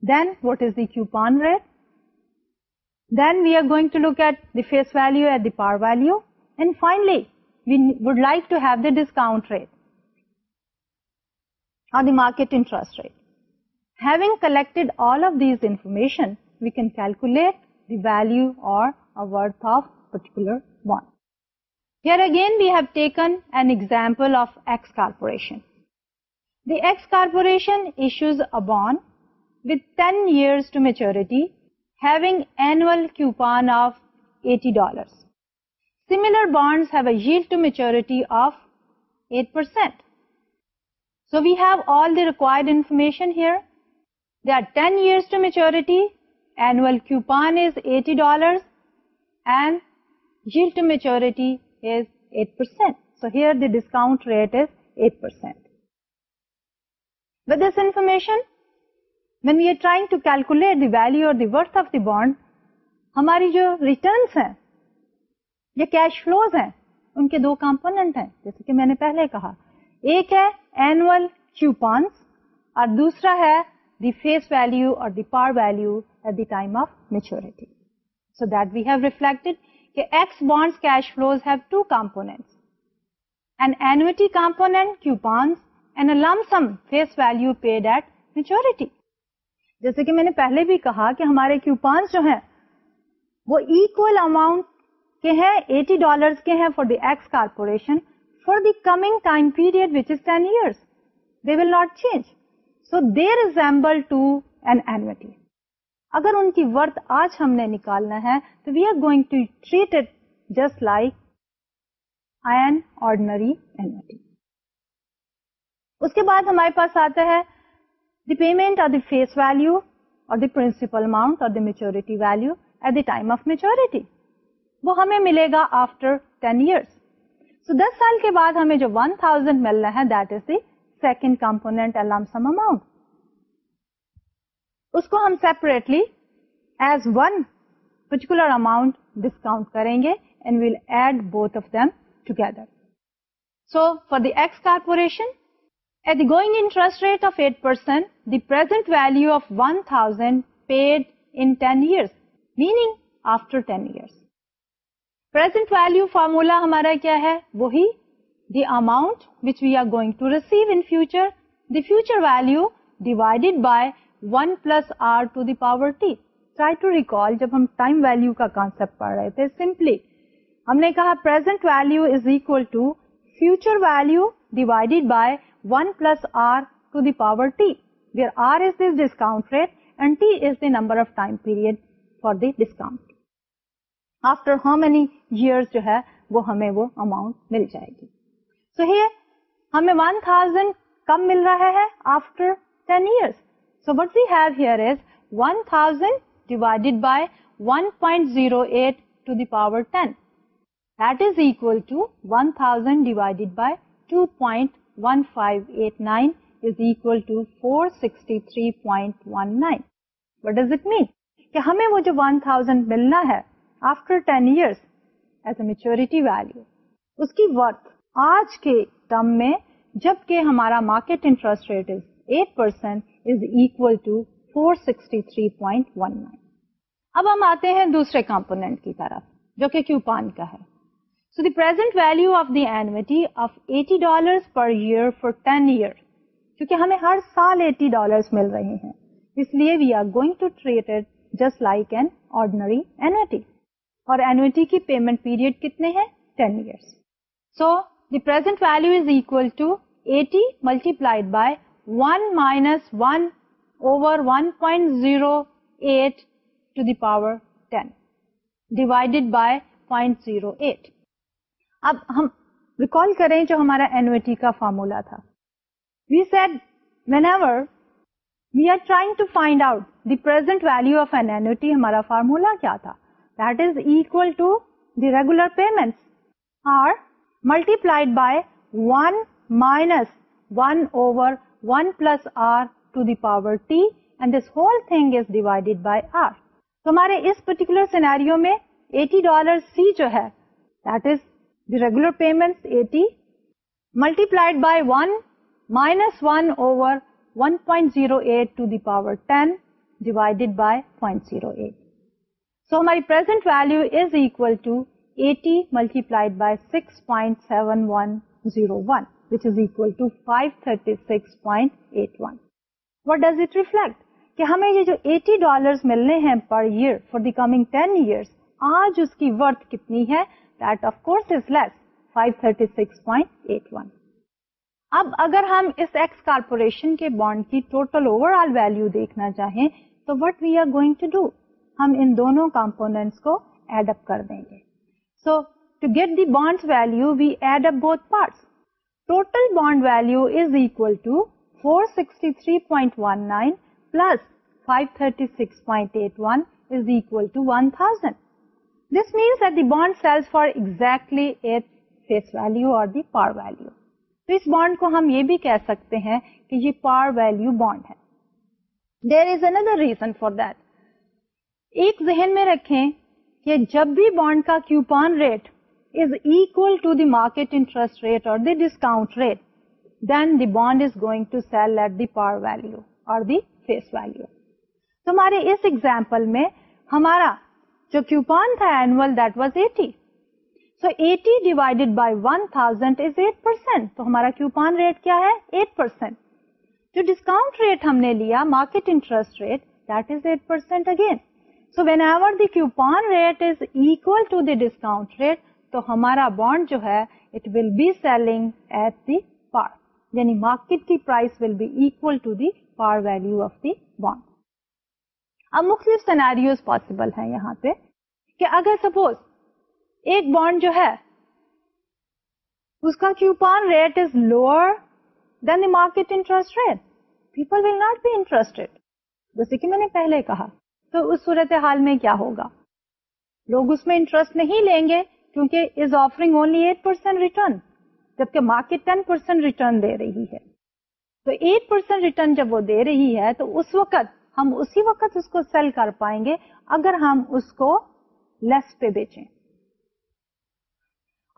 Then what is the coupon rate? Then we are going to look at the face value, at the par value, and finally we would like to have the discount rate or the market interest rate. Having collected all of these information, we can calculate the value or a worth of particular bond. Here again we have taken an example of X Corporation. The X Corporation issues a bond with 10 years to maturity, having annual coupon of $80. Similar bonds have a yield to maturity of 8%. So we have all the required information here. There are 10 years to maturity, annual coupon is $80, and yield to maturity is 8%. So here the discount rate is 8%. Information when we are trying to calculate the value of the bond ہماری جو returns ہیں ان کے دو component ہیں جیسے کہ میں نے پہلے کہا ایک ہے دوسرا ہے دی فیس ویلو اور the par value at them of maturity so that view reflect کہ X bonds cash flows and the component coupons lump sum face will paid at maturity جیسے کہ میں نے پہلے بھی ہمارے كیو جو ہیں وہ period amount period 10 ten They will will not change so resemble to an annuity. اگر ان کی ورت آج ہم نے نکالنا ہے تو we are going to treat it just like annuity اس کے بعد ہمارے پاس آتا ہے the payment of the face value اور اور the principal amount the maturity value at the time of maturity وہ ہمیں ملے گا آفٹر ایئرس سو دس سال کے بعد ہمیں جو ون تھاؤزینڈ ملنا ہے that is the second component sum amount اس کو ہم separately as one particular amount discount کریں گے and we'll add both of them together so for the X corporation the going interest rate of eight percent that value of one thousand paid انس مینگ آفٹرٹ value formula ہمارا کیا ہے وہی the amount we are going in future the future value divided by one plus R to the power t try to recall جب ہم time value کا concept پڑھ رہے تھے سمپلی ہم نے کہا present value is equal to future value divided by 1 plus r r to the the the power t, t where is is discount rate and number of time period for the discount. After how many years جو ہے وہ وہ ہمیں ہمیں amount مل مل جائے گی. So So here here 1000 1000 کم رہا ہے after 10 years. what we have is divided by 1.08 power tenth is equal to one thousand divided by two point جبکہ ہمارا مارکیٹ انٹرسٹ ریٹ ایٹ 463.19 اب ہم آتے ہیں دوسرے کمپونیٹ کی طرف جو کہ کیوپان کا ہے So the the present value of of annuity $80 per year for 10 ہمیں ہر سال ایٹی ڈالر مل رہے ہیں اس لیے we are going to treat just like annuity اور پیمنٹ پیریڈ کتنے ہیں so the present value is equal to eighty multiplied by one minus one over one point zero eight to the power divided by point zero eight اب ہم recall کریں جو ہمارا annuity کا formula تھا we set whenever we are trying to find out the present value of an annuity ہمارا formula کیا تھا that is equal to the regular payment R multiplied by one minus one over one plus R to the power T and this whole thing is divided by R ہمارے اس particular scenario میں eighty dollar C جو ہے that is regular payment eighty multiplied پائڈ by one minus one over power divided by point value is ایک multiplied by six point seven one zero one which is equal to five thirty six point eight one what does it reflect کہ ہمیں یہ جو 80 dollars ملنے ہیں per year for the coming 10 years آج اس کی ورتھ کتنی ہے 536.81 اب اگر ہم اس ایکس کارپوریشن کے بانڈ کی ٹوٹل اوور آل ویلو دیکھنا چاہیں تو what we are going to do ہم ان دونوں کمپونیٹس کو ایڈ اپ کر دیں گے so to get the bond value we add up both parts total bond value is equal to four sixty three point plus five six eight one is equal to one thousand this means us bond کو ہم یہ بھی کہہ سکتے ہیں کہ یہ par value رکھیں کہ جب بھی بانڈ کا coupon rate is equal to the market interest rate اور discount rate then the bond is going to sell at the par value اور دی فیس ویلو ہمارے اس ایگزامپل میں ہمارا جو کیوپان تھا annual that was so divided by one thousand is eight percent تو ہمارا کیوپان ریٹ کیا ہے ایٹ پرسینٹ جو ڈسکاؤنٹ ریٹ ہم نے لیا market interest rate that is percent again so whenever the coupon rate is equal to the discount rate تو ہمارا بانڈ جو ہے it will be selling at the par یعنی مارکیٹ کی price will be to the par value of the bond اب مختلف scenarios possible ہیں یہاں پہ کہ اگر سپوز ایک بانڈ جو ہے اس کا coupon rate rate is lower than market interest people will not be جیسے کہ میں نے پہلے کہا تو اس صورت حال میں کیا ہوگا لوگ اس میں انٹرسٹ نہیں لیں گے کیونکہ is offering only eight percent return جبکہ مارکیٹ ٹین پرسینٹ ریٹرن دے رہی ہے تو ایٹ پرسینٹ ریٹرن جب وہ دے رہی ہے تو اس وقت ہم اسی وقت اس کو سیل کر پائیں گے اگر ہم اس کو لیس پہ بیچیں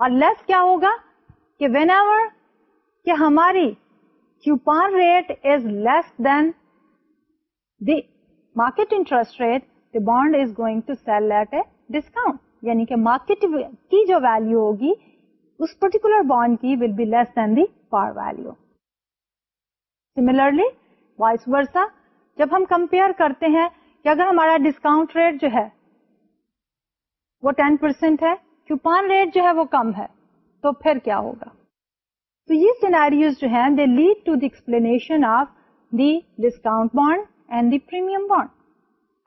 اور لیس کیا ہوگا کہ وین ایور کہ ہماری coupon rate is less than the market interest rate the bond is going to sell at a discount یعنی کہ مارکیٹ کی جو ویلو ہوگی اس پرٹیکولر بانڈ کی will be less than the par value similarly vice versa جب ہم کمپیئر کرتے ہیں کہ اگر ہمارا ڈسکاؤنٹ ریٹ جو ہے وہ ٹین پرسینٹ ہے وہ کم ہے تو پھر کیا ہوگا تو یہ جو ہیں they lead to the the the explanation of discount bond and premium bond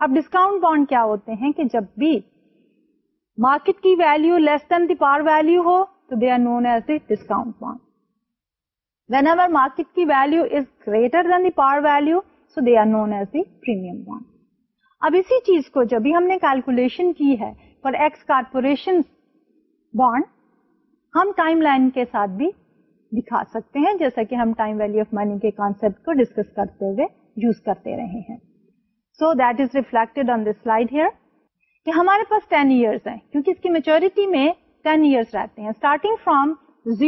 اب ڈسکاؤنٹ بانڈ کیا ہوتے ہیں کہ جب بھی مارکیٹ کی value less than the par value ہو تو they are no discount bond whenever market کی value is greater than the par value جب ہم نے کیلکولیشن کی ہے جیسا کہ ہم ٹائم ویلو آف منی کے so that is reflected on slide here کہ ہمارے پاس 10 ایئرس ہیں کیونکہ اس کی میچوریٹی میں 10 ایئرس رہتے ہیں starting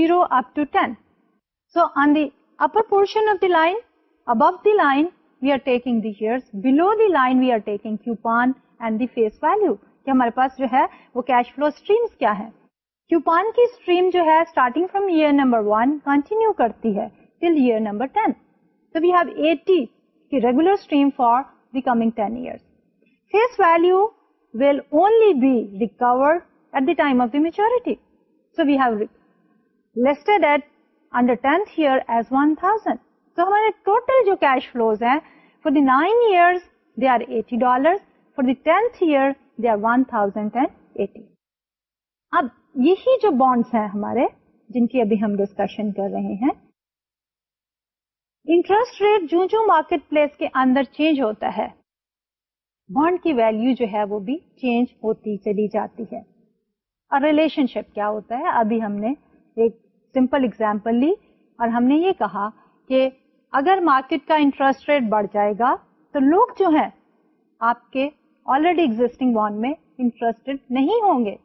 up to 10 so on the upper portion of the line above the کہ ہمارے پاس جو ہے وہ کیش فلو اسٹریمس کیا ہے ہے ہے کیوپان کی کی اسٹریم اسٹریم جو starting year year number number one continue کرتی till ten ten we have eighty regular for the coming face value so ہمارے ٹوٹل جو کیش فلوز ہیں نائنسٹی ڈالر انٹرسٹ ریٹ جو مارکیٹ پلیس کے اندر change ہوتا ہے بانڈ کی ویلو جو ہے وہ بھی چینج ہوتی چلی جاتی ہے اور ریلیشن شپ کیا ہوتا ہے ابھی ہم نے ایک سمپل اگزامپل لی اور ہم نے یہ کہا کہ اگر مارکیٹ کا انٹرسٹ ریٹ بڑھ جائے گا تو لوگ جو ہیں آپ کے آلریڈی ایگزٹنگ بانڈ میں انٹرسٹ نہیں ہوں گے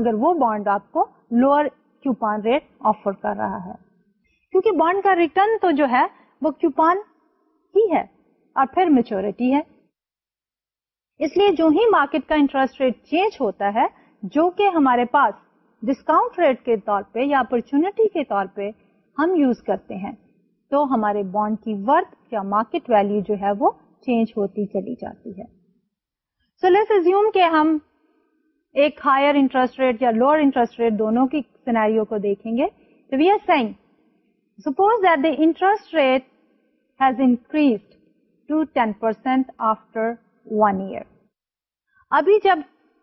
اگر وہ بانڈ آپ کو لوور کیوپان ریٹ آفر کر رہا ہے کیونکہ بانڈ کا ریٹرن تو جو ہے وہ کیوپان ہی ہے اور پھر میچورٹی ہے اس لیے جو ہی مارکیٹ کا انٹرسٹ ریٹ چینج ہوتا ہے جو کہ ہمارے پاس ڈسکاؤنٹ ریٹ کے طور پہ یا اپرچونٹی کے طور پہ ہم یوز کرتے ہیں تو ہمارے بانڈ کی ورتھ یا مارکیٹ ویلیو جو ہے وہ چینج ہوتی چلی جاتی ہے سو لیس ازیوم کہ ہم ایک ہائر انٹرسٹ ریٹ یا لوور انٹرسٹ ریٹ دونوں کی سینیریو کو دیکھیں گے تو we are saying suppose that the interest rate has increased to ten percent after one year ابھی جب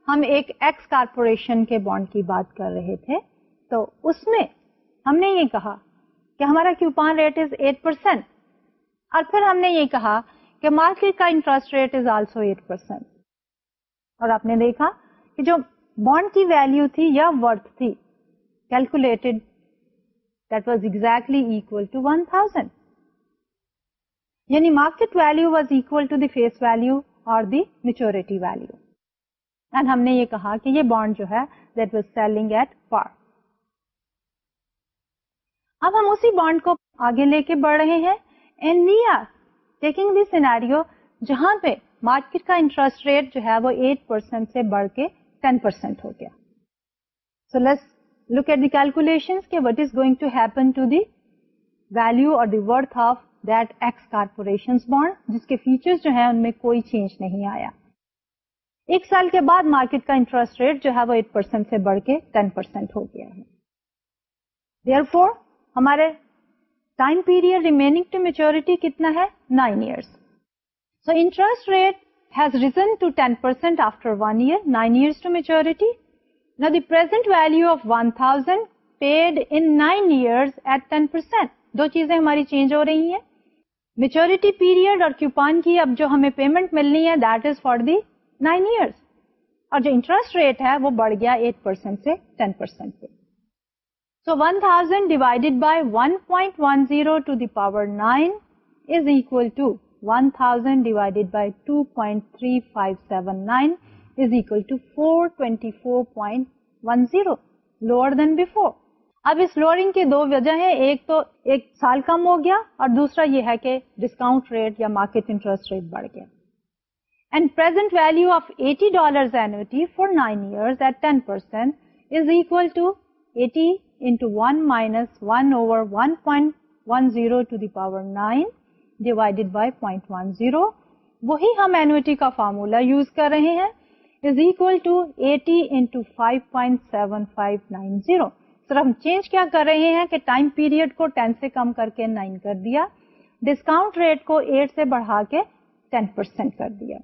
ہم ایک ایکس کارپوریشن کے بانڈ کی بات کر رہے تھے تو اس میں ہم نے یہ کہا کہ ہمارا coupon rate is eight percent اور پھر ہم نے یہ کہا کہ مارکیٹ کا interest rate is also eight percent اور آپ نے دیکھا کہ جو بانڈ کی ویلو تھی یا ورتھ تھی calculated that was exactly equal to one thousand یعنی market value was equal to the face value or the maturity value and ہم نے یہ کہا کہ یہ بانڈ جو ہے that was selling at par ہم اسی بانڈ کو آگے لے کے بڑھ رہے ہیں سینیریو جہاں پہ مارکیٹ کا انٹرسٹ ریٹ جو ہے وہ 8% سے بڑھ کے 10% ہو گیا so let's what is going to happen value اور فیچر جو ہیں ان میں کوئی چینج نہیں آیا ایک سال کے بعد مارکیٹ کا انٹرسٹ ریٹ جو ہے وہ 8% سے بڑھ کے 10% ہو گیا فور ہمارے time period remaining to maturity کتنا ہے nine years so interest rate has risen to ten percent after one year nine years to نا the present value of one thousand paid in nine year at ten percent دو چیزیں ہماری change ہو رہی ہیں maturity period اور coupon کی اب جو ہمیں پیمنٹ ملنی ہے that is for the nine years اور جو انٹرسٹ ریٹ ہے وہ بڑھ گیا ایٹ پرسینٹ سے ٹین پرسینٹ پہ So 1000 1000 divided divided by by 1.10 to to the power 9 is equal 2.3579 is equal to 424.10 lower than before. اب اس لوئرنگ کی دو وجہ ہیں ایک تو ایک سال کم ہو گیا اور دوسرا یہ ہے کہ ڈسکاؤنٹ ریٹ یا مارکیٹ انٹرسٹ ریٹ بڑھ گیا and present value of eighty dollar for nine year at ten percent is equal to eighty ہم فارمولا یوز کر رہے ہیں کہ ٹائم پیریڈ کو ٹین سے کم کر کے نائن کر دیا ڈسکاؤنٹ ریٹ کو ایٹ سے بڑھا کے ٹین پرسینٹ کر دیا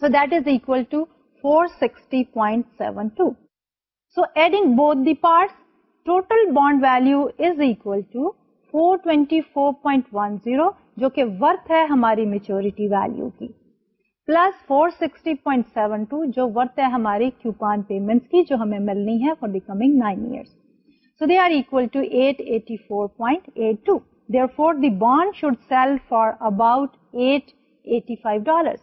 so that is equal to four sixty point seven two so adding both the parts total bond value is equal to four جو کہ ورتھ ہے ہماری میچورٹی ویلو کی پلس فور جو ورتھ ہے ہماری کیوپان پیمنٹ کی جو ہمیں ملنی ہے for the coming nine years so they are equal four point eight four the bond should sell for about eight eighty five dollar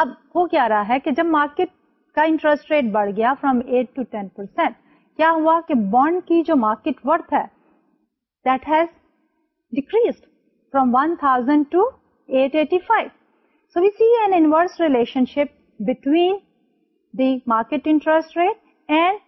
اب ہو کیا رہا ہے کہ جب مارکیٹ کا انٹرسٹ ریٹ بڑھ گیا from eight to ten percent کیا ہوا کہ بانڈ کی جو مارکیٹ ورتھ ہے that has decrease from one thousand to eight eighty five so we see an inverse relationship between the market interest rate and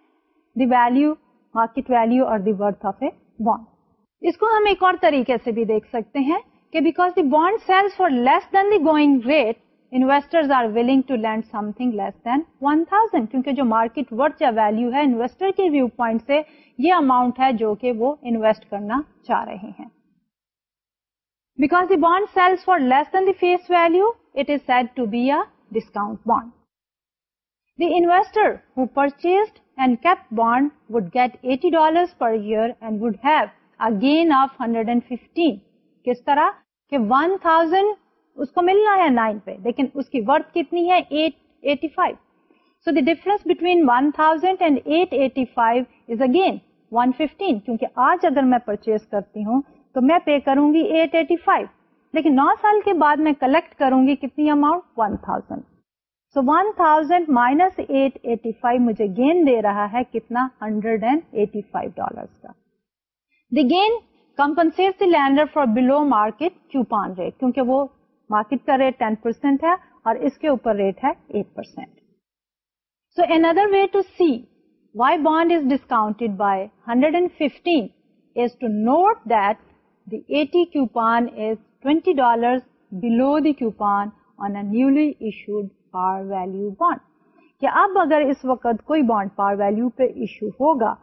the value market value or the worth of a bond اس کو ہم ایک اور طریقے سے بھی دیکھ سکتے ہیں کہ because the bond sells for less than the going rate are willing to lend something less than one thousand کیونکہ جو مارکیٹ ورتھ یا ویلو ہے انویسٹر کے ویو پوائنٹ سے یہ اماؤنٹ ہے جو کہ وہ انویسٹ کرنا چاہ رہے ہیں bond sells for less than the face value it is said to be a discount bond the in purchase and keep bond would get eighty dollar per year and would have again of hundred and fifty کس طرح thousand ملنا ہے nine پہ لیکن اس کی gain دے رہا ہے کتنا hundred and eighty five dollar for below market coupon rate کیونکہ وہ مارکیٹ کا ریٹ ٹین پرسینٹ ہے اور اس کے اوپر ریٹ ہے اب اگر اس وقت کوئی بانڈ پار ویلو پہ ایشو ہوگا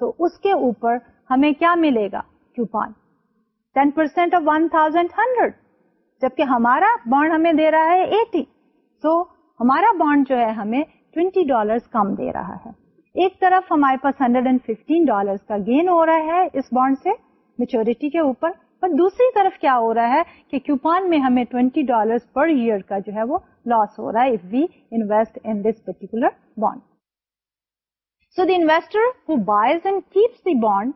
تو اس کے اوپر ہمیں کیا ملے گا کیوپان ٹین پرسینٹ ہنڈریڈ جبکہ ہمارا بانڈ ہمیں دے رہا ہے ایٹی سو ہمارا بانڈ جو ہے ہمیں ٹوینٹی ڈالرس کم دے رہا ہے ایک طرف ہمارے پاس ہنڈریڈ اینڈ ففٹین ڈالرس کا گین ہو رہا ہے اس بانڈ سے میچوریٹی کے اوپر اور دوسری طرف کیا ہو رہا ہے کہ کیوپان میں ہمیں ٹوینٹی ڈالر پر ایئر کا جو ہے وہ لاس ہو رہا ہے if we invest in this particular bond so the investor who buys and keeps the bond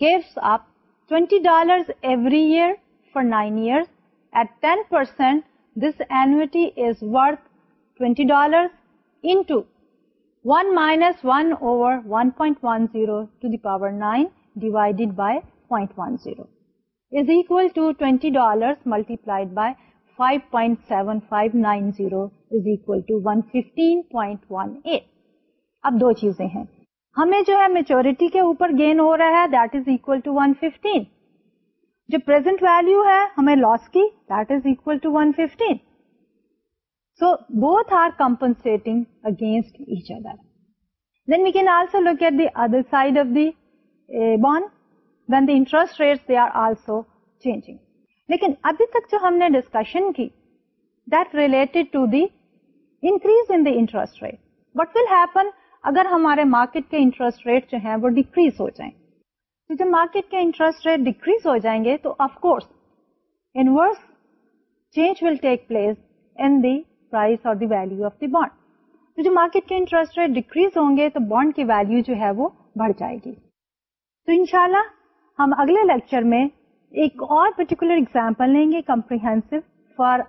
gives up twenty dollars every year for nine years multiplied point seven zero twenty اب دو چیزیں ہیں ہمیں جو ہے میچورٹی کے اوپر gain ہو رہا ہے that is equal to one fifteen جو پرزینٹ ویلو ہے ہمیں لاس کی that is equal to one fifteen so both are compensating rate they are also changing لیکن ابھی تک جو ہم نے ڈسکشن کی that related to the increase in the interest rate what will happen اگر ہمارے مارکیٹ کے انٹرسٹ ریٹ جو ہیں وہ ڈیکریز ہو جائیں تو جب مارکیٹ کے انٹرسٹ ریٹ ڈیکریز ہو جائیں گے تو of course inverse change will take place in the the the price اور ویلو آف بانڈ تو مارکیٹ کے انٹرسٹ ریٹ ڈیکریز ہوں گے تو بانڈ کی ویلو جو ہے وہ بڑھ جائے گی تو ان ہم اگلے لیکچر میں ایک اور پرٹیکولر اگزامپل لیں گے comprehensive for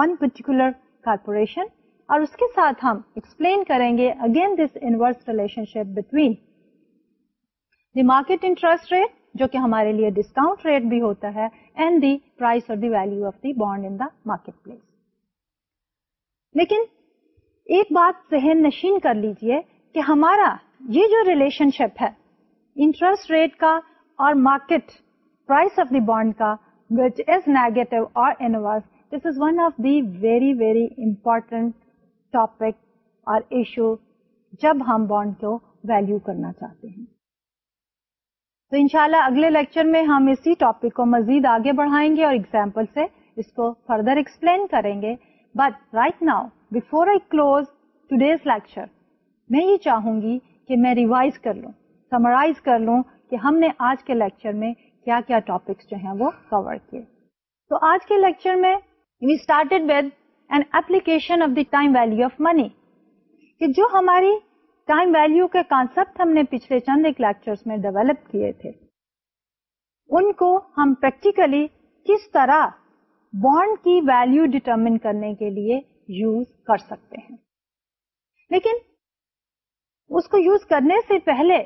one particular corporation اور اس کے ساتھ ہم ایکسپلین کریں گے again this inverse relationship between the market interest rate جو کہ ہمارے لیے ڈسکاؤنٹ ریٹ بھی ہوتا ہے اینڈ دی پرائز اور the the value of bond in the market place لیکن ایک بات ذہن نشین کر لیجیے کہ ہمارا یہ جو ریلیشن شپ ہے انٹرسٹ ریٹ کا اور market price of the bond کا which is negative or inverse this is one of the very very important topic or issue جب ہم بانڈ کو ویلو کرنا چاہتے ہیں تو انشاءاللہ اگلے لیکچر میں ہم اسی ٹاپک کو مزید آگے بڑھائیں گے اور ایگزامپل سے اس کو فردر ایکسپلین کریں گے but right now before I close today's lecture میں یہ چاہوں گی کہ میں ریوائز کر لوں سمرائز کر لوں کہ ہم نے آج کے لیکچر میں کیا کیا ٹاپکس جو ہیں وہ کور کیے تو آج کے لیکچر میں we started with an application of the time value of money کہ جو ہماری ٹائم ویلو کے کانسپٹ ہم نے پچھلے چند ایک لیکچر میں ڈیولپ کیے تھے ان کو ہم پریکٹیکلی کس طرح بانڈ کی ویلو ڈیٹرمن کرنے کے لیے یوز کر سکتے ہیں لیکن اس کو یوز کرنے سے پہلے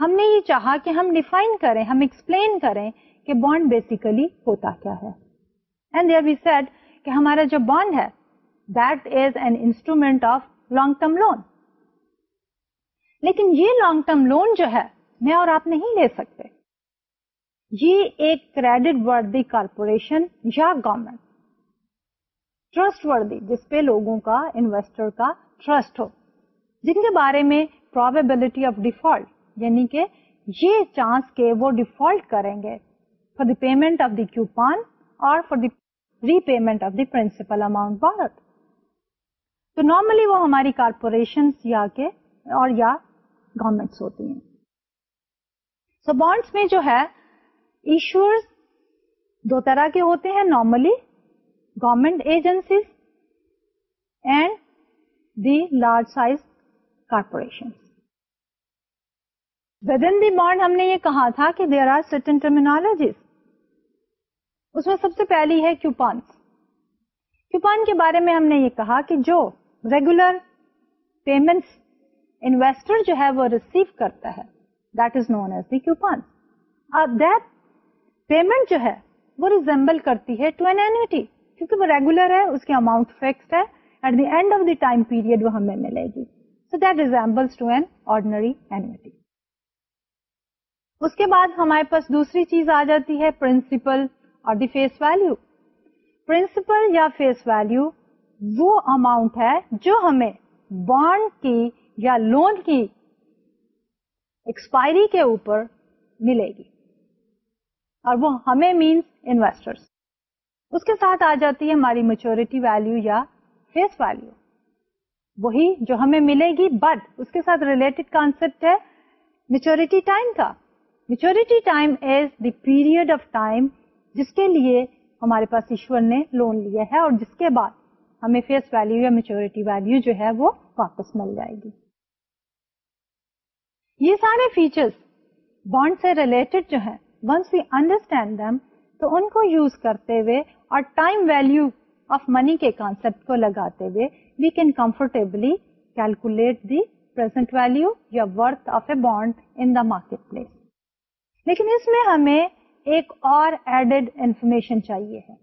ہم نے یہ چاہا کہ ہم ڈیفائن کریں ہم ایکسپلین کریں کہ بانڈ بیسیکلی ہوتا کیا ہے اینڈ سیڈ کہ ہمارا جو بانڈ ہے that is an instrument of long term loan لیکن یہ لانگ ٹرم لون جو ہے میں اور آپ نہیں لے سکتے یہ ایک کریڈٹ وردی کارپوریشن یا گورمنٹ ٹرسٹ وردی جس پہ لوگوں کا انویسٹر کا ٹرسٹ ہو جن کے بارے میں پرابیبلٹی آف ڈیفالٹ یعنی کہ یہ چانس کے وہ ڈیفالٹ کریں گے for the payment of the پان اور for the repayment of the principal amount بارت تو نارملی وہ ہماری کارپوریشن یا کے اور یا گورمنٹس ہوتی ہیں سو so بانڈس میں جو ہے ایشوز دو طرح کے ہوتے ہیں normally government agencies and the large size corporation within the bond ہم نے یہ کہا تھا کہ دیر آر سٹن ٹرمینالوجیز اس میں سب سے پہلی ہے کیوپانس کیوپان کے بارے میں ہم نے یہ کہا کہ جو ریگولر پیمنٹس انویسٹر جو ہے وہ ریسیو کرتا ہے that is known as the coupon that payment جو ہے وہ ریزمبل کرتی ہے ٹو این اینٹی کیونکہ وہ ریگولر ہے اس کی اماؤنٹ فکسڈ ہے at the end of the time period وہ ہمیں ملے گی so that resembles to an ordinary annuity اس کے بعد ہمارے پاس دوسری چیز آ جاتی ہے principal or the face value principal یا فیس ویلو وہ اماؤنٹ ہے جو ہمیں بانڈ کی یا لون کی ایکسپائری کے اوپر ملے گی اور وہ ہمیں مینس انویسٹرس اس کے ساتھ آ جاتی ہے ہماری میچورٹی ویلو یا فیس ویلو وہی جو ہمیں ملے گی بٹ اس کے ساتھ ریلیٹڈ کانسیپٹ ہے میچورٹی ٹائم کا maturity time is the period of time جس کے لیے ہمارے پاس ایشور نے لون لیا ہے اور جس کے بعد ہمیں فیس ویلو یا میچورٹی ویلو جو ہے وہ واپس مل جائے گی یہ سارے فیچرس بانڈ سے ریلیٹڈ جو ہے ونس وی انڈرسٹینڈ دم تو ان کو یوز کرتے ہوئے اور ٹائم ویلو آف منی کے کانسپٹ کو لگاتے ہوئے we can comfortably calculate the present value یا worth of a bond in the market place لیکن اس میں ہمیں ایک اور ایڈیڈ انفارمیشن چاہیے ہے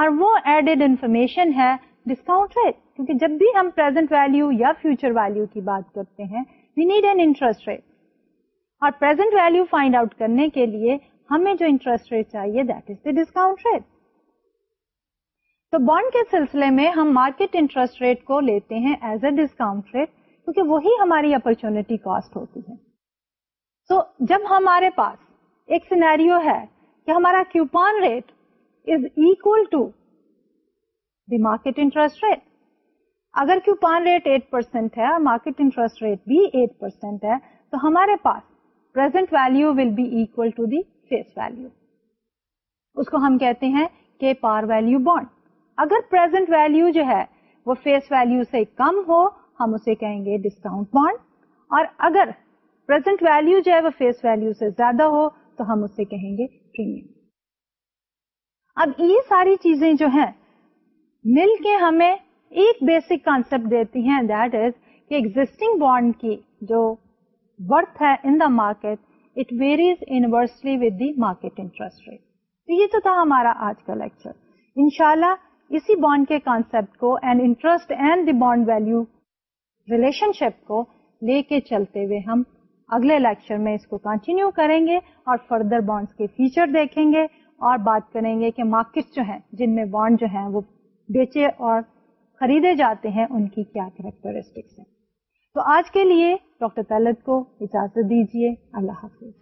اور وہ ایڈیڈ انفارمیشن ہے ڈسکاؤنٹ ریٹ کیونکہ جب بھی ہم پرزینٹ ویلو یا فیوچر ویلو کی بات کرتے ہیں we need an interest rate اور پرزینٹ ویلو فائنڈ آؤٹ کرنے کے لیے ہمیں جو انٹرسٹ ریٹ چاہیے that is the discount rate تو بانڈ کے سلسلے میں ہم مارکیٹ انٹرسٹ ریٹ کو لیتے ہیں ایز اے ڈسکاؤنٹ ریٹ کیونکہ وہی ہماری اپارچونیٹی کاسٹ ہوتی ہے سو so, جب ہمارے پاس ایک سینیریو ہے کہ ہمارا coupon rate is equal to the market interest rate اگر کیوں ریٹ ایٹ پرسینٹ ہے مارکیٹ انٹرسٹ ریٹ بھی ایٹ پرسینٹ ہے تو ہمارے پاس present value will be to the face value اس کو ہم کہتے ہیں کہ پار ویلو بانڈ اگر پرزینٹ ویلو جو ہے وہ فیس ویلو سے کم ہو ہم اسے کہیں گے ڈسکاؤنٹ بانڈ اور اگر پرزینٹ ویلو جو ہے وہ فیس ویلو سے زیادہ ہو تو ہم اسے کہیں گے پریمیم اب یہ ساری چیزیں جو ہیں مل کے ہمیں ایک بیسک کانسپٹ دیتی ہیں دیٹ از کہ ایگزٹنگ بانڈ کی جو برتھ ہے in the market it varies inversely with the market interest rate تو یہ تو تھا ہمارا آج کا لیکچر ان شاء اللہ اسی بانڈ کے concept and the bond value relationship کو لے کے چلتے ہوئے ہم اگلے لیکچر میں اس کو کنٹینیو کریں گے اور فردر بانڈس کے فیچر دیکھیں گے اور بات کریں گے کہ مارکیٹ جو ہیں جن میں بانڈ جو ہیں وہ بیچے اور خریدے جاتے ہیں ان کی کیا کریکٹرسٹکس ہیں تو آج کے لیے ڈاکٹر طلت کو اجازت دیجیے اللہ حافظ